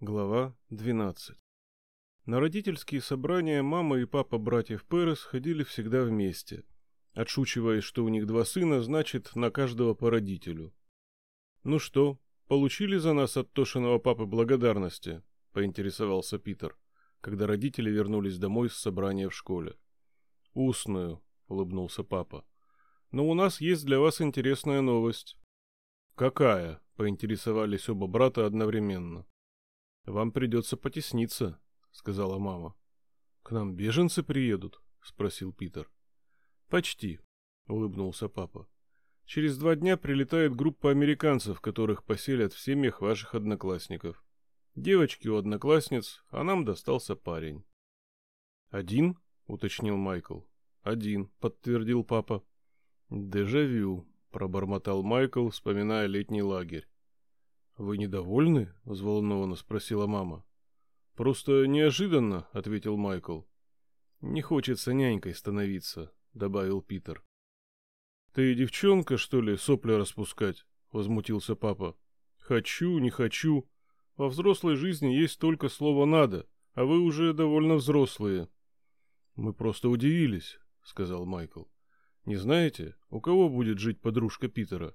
Глава 12 На родительские собрания мама и папа братьев Перес ходили всегда вместе, отшучиваясь, что у них два сына, значит, на каждого по родителю. «Ну что, получили за нас от Тошиного папы благодарности?» — поинтересовался Питер, когда родители вернулись домой с собрания в школе. «Устную», — улыбнулся папа. «Но у нас есть для вас интересная новость». «Какая?» — поинтересовались оба брата одновременно. «Вам придется потесниться», — сказала мама. «К нам беженцы приедут?» — спросил Питер. «Почти», — улыбнулся папа. «Через два дня прилетает группа американцев, которых поселят в семьях ваших одноклассников. Девочки у одноклассниц, а нам достался парень». «Один?» — уточнил Майкл. «Один», — подтвердил папа. «Дежавю», — пробормотал Майкл, вспоминая летний лагерь. «Вы недовольны?» — взволнованно спросила мама. «Просто неожиданно», — ответил Майкл. «Не хочется нянькой становиться», — добавил Питер. «Ты девчонка, что ли, сопли распускать?» — возмутился папа. «Хочу, не хочу. Во взрослой жизни есть только слово «надо», а вы уже довольно взрослые». «Мы просто удивились сказал Майкл. Не знаете, у кого будет жить подружка Питера?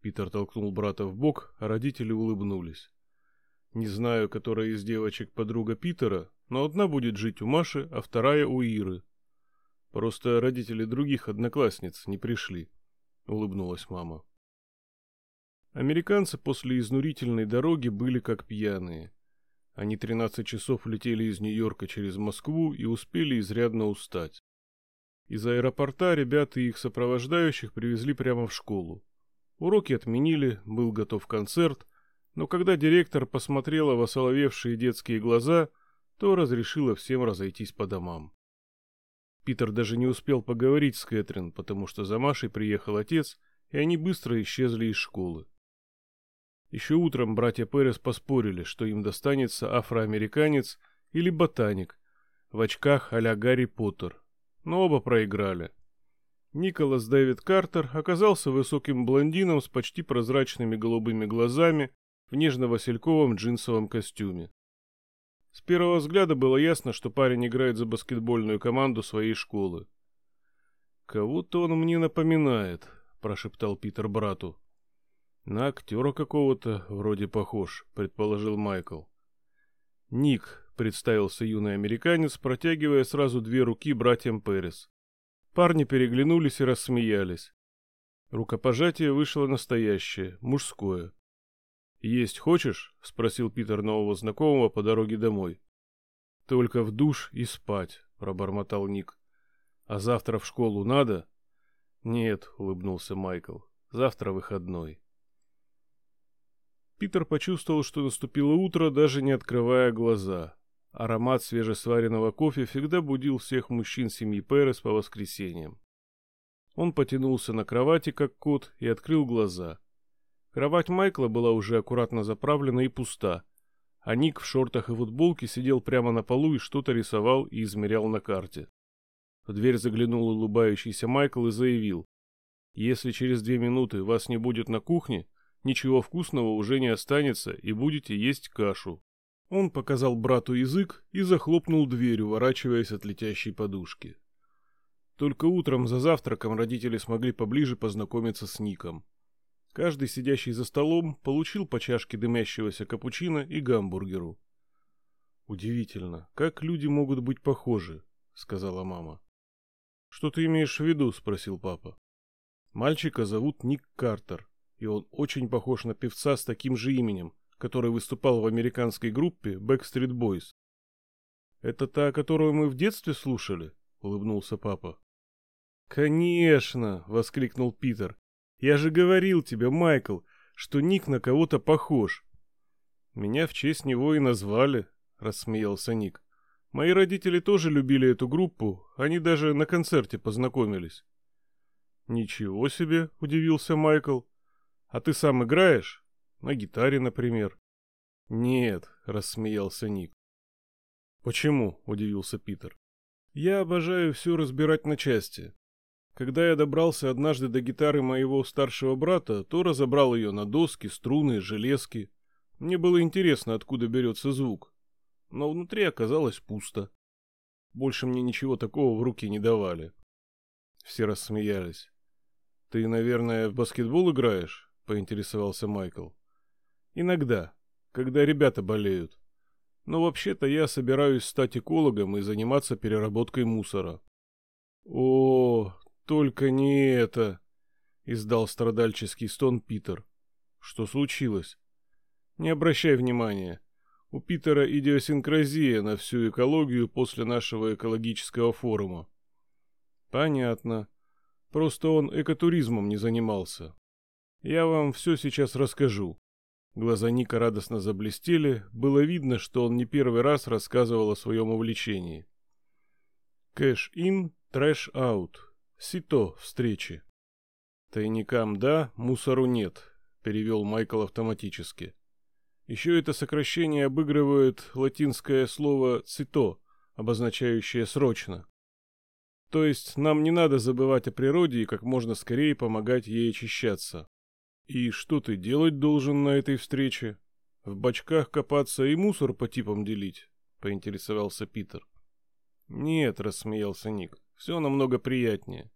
Питер толкнул брата в бок, а родители улыбнулись. Не знаю, которая из девочек подруга Питера, но одна будет жить у Маши, а вторая у Иры. Просто родители других одноклассниц не пришли, улыбнулась мама. Американцы после изнурительной дороги были как пьяные. Они 13 часов летели из Нью-Йорка через Москву и успели изрядно устать. Из аэропорта ребята и их сопровождающих привезли прямо в школу. Уроки отменили, был готов концерт, но когда директор посмотрела в осоловевшие детские глаза, то разрешила всем разойтись по домам. Питер даже не успел поговорить с Кэтрин, потому что за Машей приехал отец, и они быстро исчезли из школы. Еще утром братья Перес поспорили, что им достанется афроамериканец или ботаник в очках а-ля Гарри Поттер, но оба проиграли. Николас Дэвид Картер оказался высоким блондином с почти прозрачными голубыми глазами в нежно-васильковом джинсовом костюме. С первого взгляда было ясно, что парень играет за баскетбольную команду своей школы. «Кого-то он мне напоминает», — прошептал Питер брату. «На актера какого-то вроде похож», — предположил Майкл. «Ник», представился юный американец, протягивая сразу две руки братьям Перес. Парни переглянулись и рассмеялись. Рукопожатие вышло настоящее, мужское. «Есть хочешь?» — спросил Питер нового знакомого по дороге домой. «Только в душ и спать», — пробормотал Ник. «А завтра в школу надо?» «Нет», — улыбнулся Майкл. «Завтра выходной». Питер почувствовал, что наступило утро, даже не открывая глаза. Аромат свежесваренного кофе всегда будил всех мужчин семьи Перес по воскресеньям. Он потянулся на кровати, как кот, и открыл глаза. Кровать Майкла была уже аккуратно заправлена и пуста, а Ник в шортах и футболке сидел прямо на полу и что-то рисовал и измерял на карте. В дверь заглянул улыбающийся Майкл и заявил. «Если через две минуты вас не будет на кухне, ничего вкусного уже не останется и будете есть кашу». Он показал брату язык и захлопнул дверь, уворачиваясь от летящей подушки. Только утром за завтраком родители смогли поближе познакомиться с Ником. Каждый сидящий за столом получил по чашке дымящегося капучино и гамбургеру. «Удивительно, как люди могут быть похожи», — сказала мама. «Что ты имеешь в виду?» — спросил папа. «Мальчика зовут Ник Картер, и он очень похож на певца с таким же именем, который выступал в американской группе Backstreet Boys. «Это та, которую мы в детстве слушали?» — улыбнулся папа. «Конечно!» — воскликнул Питер. «Я же говорил тебе, Майкл, что Ник на кого-то похож». «Меня в честь него и назвали», — рассмеялся Ник. «Мои родители тоже любили эту группу, они даже на концерте познакомились». «Ничего себе!» — удивился Майкл. «А ты сам играешь?» На гитаре, например. Нет, рассмеялся Ник. Почему? удивился Питер. Я обожаю все разбирать на части. Когда я добрался однажды до гитары моего старшего брата, то разобрал ее на доски, струны, железки. Мне было интересно, откуда берется звук. Но внутри оказалось пусто. Больше мне ничего такого в руки не давали. Все рассмеялись. «Ты, наверное, в баскетбол играешь?» — поинтересовался Майкл. «Иногда, когда ребята болеют. Но вообще-то я собираюсь стать экологом и заниматься переработкой мусора». «О, только не это!» — издал страдальческий стон Питер. «Что случилось?» «Не обращай внимания. У Питера идиосинкразия на всю экологию после нашего экологического форума». «Понятно. Просто он экотуризмом не занимался. Я вам все сейчас расскажу». Глаза Ника радостно заблестели, было видно, что он не первый раз рассказывал о своем увлечении. Cache in, trash out. CITO встречи. Тайникам да, мусору нет, перевел Майкл автоматически. Еще это сокращение обыгрывает латинское слово «cito», обозначающее «срочно». То есть нам не надо забывать о природе и как можно скорее помогать ей очищаться. И что ты делать должен на этой встрече? В бачках копаться и мусор по типам делить? Поинтересовался Питер. Нет, рассмеялся Ник. Все намного приятнее.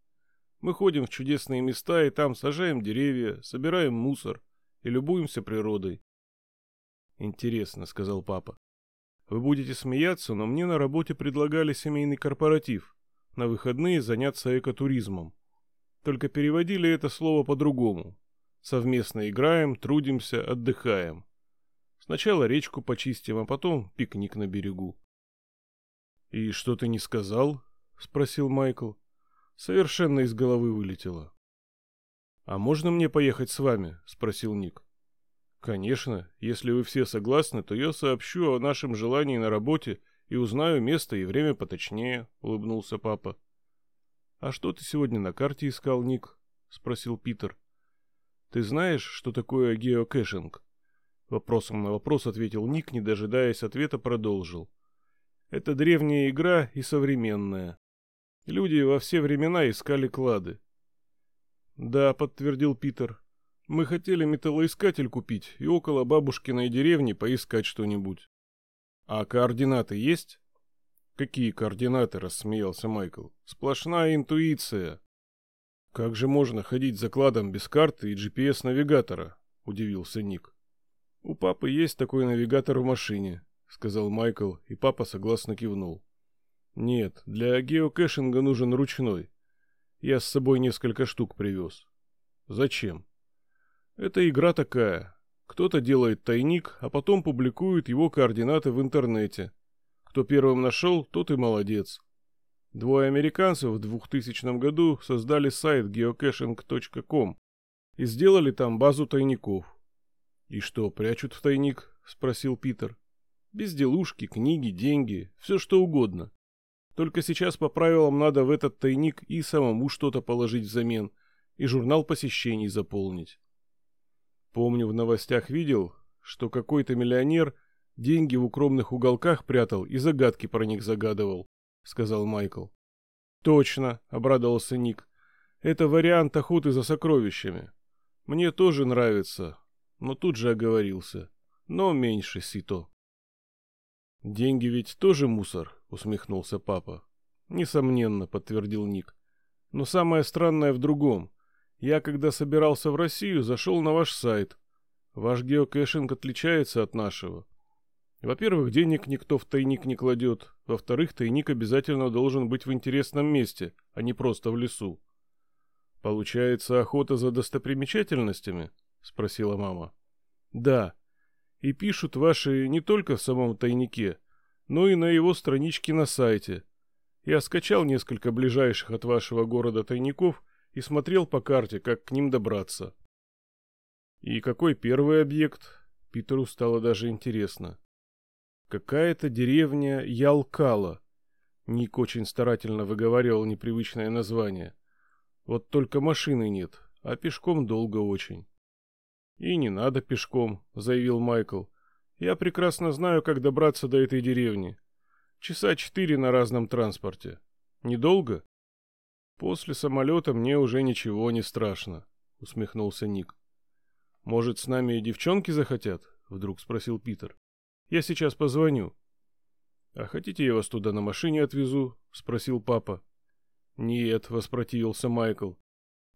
Мы ходим в чудесные места и там сажаем деревья, собираем мусор и любуемся природой. Интересно, сказал папа. Вы будете смеяться, но мне на работе предлагали семейный корпоратив на выходные заняться экотуризмом. Только переводили это слово по-другому. Совместно играем, трудимся, отдыхаем. Сначала речку почистим, а потом пикник на берегу. «И что ты не сказал?» — спросил Майкл. Совершенно из головы вылетело. «А можно мне поехать с вами?» — спросил Ник. «Конечно. Если вы все согласны, то я сообщу о нашем желании на работе и узнаю место и время поточнее», — улыбнулся папа. «А что ты сегодня на карте искал, Ник?» — спросил Питер. «Ты знаешь, что такое геокэшинг?» Вопросом на вопрос ответил Ник, не дожидаясь ответа, продолжил. «Это древняя игра и современная. Люди во все времена искали клады». «Да», — подтвердил Питер. «Мы хотели металлоискатель купить и около бабушкиной деревни поискать что-нибудь». А координаты есть? Какие координаты, рассмеялся Майкл. Сплошная интуиция. Как же можно ходить за кладом без карты и GPS-навигатора? Удивился Ник. У папы есть такой навигатор в машине, сказал Майкл, и папа согласно кивнул. Нет, для геокэшинга нужен ручной. Я с собой несколько штук привез. Зачем? Это игра такая. Кто-то делает тайник, а потом публикует его координаты в интернете. Кто первым нашел, тот и молодец. Двое американцев в 2000 году создали сайт geocaching.com и сделали там базу тайников. «И что, прячут в тайник?» — спросил Питер. «Безделушки, книги, деньги, все что угодно. Только сейчас по правилам надо в этот тайник и самому что-то положить взамен, и журнал посещений заполнить. Помню, в новостях видел, что какой-то миллионер деньги в укромных уголках прятал и загадки про них загадывал, сказал Майкл. Точно, обрадовался Ник. Это вариант охоты за сокровищами. Мне тоже нравится, но тут же оговорился. Но меньше сито. Деньги ведь тоже мусор, усмехнулся папа. Несомненно, подтвердил Ник. Но самое странное в другом. Я, когда собирался в Россию, зашел на ваш сайт. Ваш геокэшинг отличается от нашего. Во-первых, денег никто в тайник не кладет. Во-вторых, тайник обязательно должен быть в интересном месте, а не просто в лесу. Получается, охота за достопримечательностями? Спросила мама. Да. И пишут ваши не только в самом тайнике, но и на его страничке на сайте. Я скачал несколько ближайших от вашего города тайников и смотрел по карте, как к ним добраться. И какой первый объект? Питеру стало даже интересно. Какая-то деревня Ялкала. Ник очень старательно выговаривал непривычное название. Вот только машины нет, а пешком долго очень. И не надо пешком, заявил Майкл. Я прекрасно знаю, как добраться до этой деревни. Часа четыре на разном транспорте. Недолго? После самолета мне уже ничего не страшно, усмехнулся Ник. Может, с нами и девчонки захотят? Вдруг спросил Питер. Я сейчас позвоню. А хотите, я вас туда на машине отвезу? Спросил папа. Нет, воспротивился Майкл.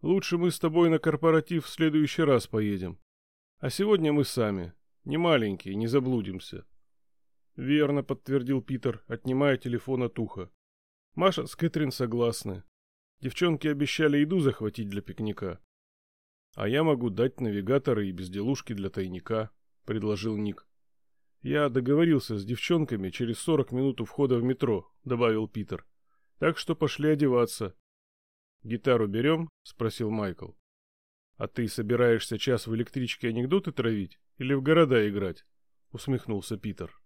Лучше мы с тобой на корпоратив в следующий раз поедем. А сегодня мы сами. Не маленькие, не заблудимся. Верно, подтвердил Питер, отнимая телефон от уха. Маша с Кэтрин согласны. Девчонки обещали еду захватить для пикника. А я могу дать навигаторы и безделушки для тайника, предложил Ник. Я договорился с девчонками через сорок минут у входа в метро, добавил Питер. Так что пошли одеваться. Гитару берем? спросил Майкл. А ты собираешься час в электричке анекдоты травить или в города играть? усмехнулся Питер.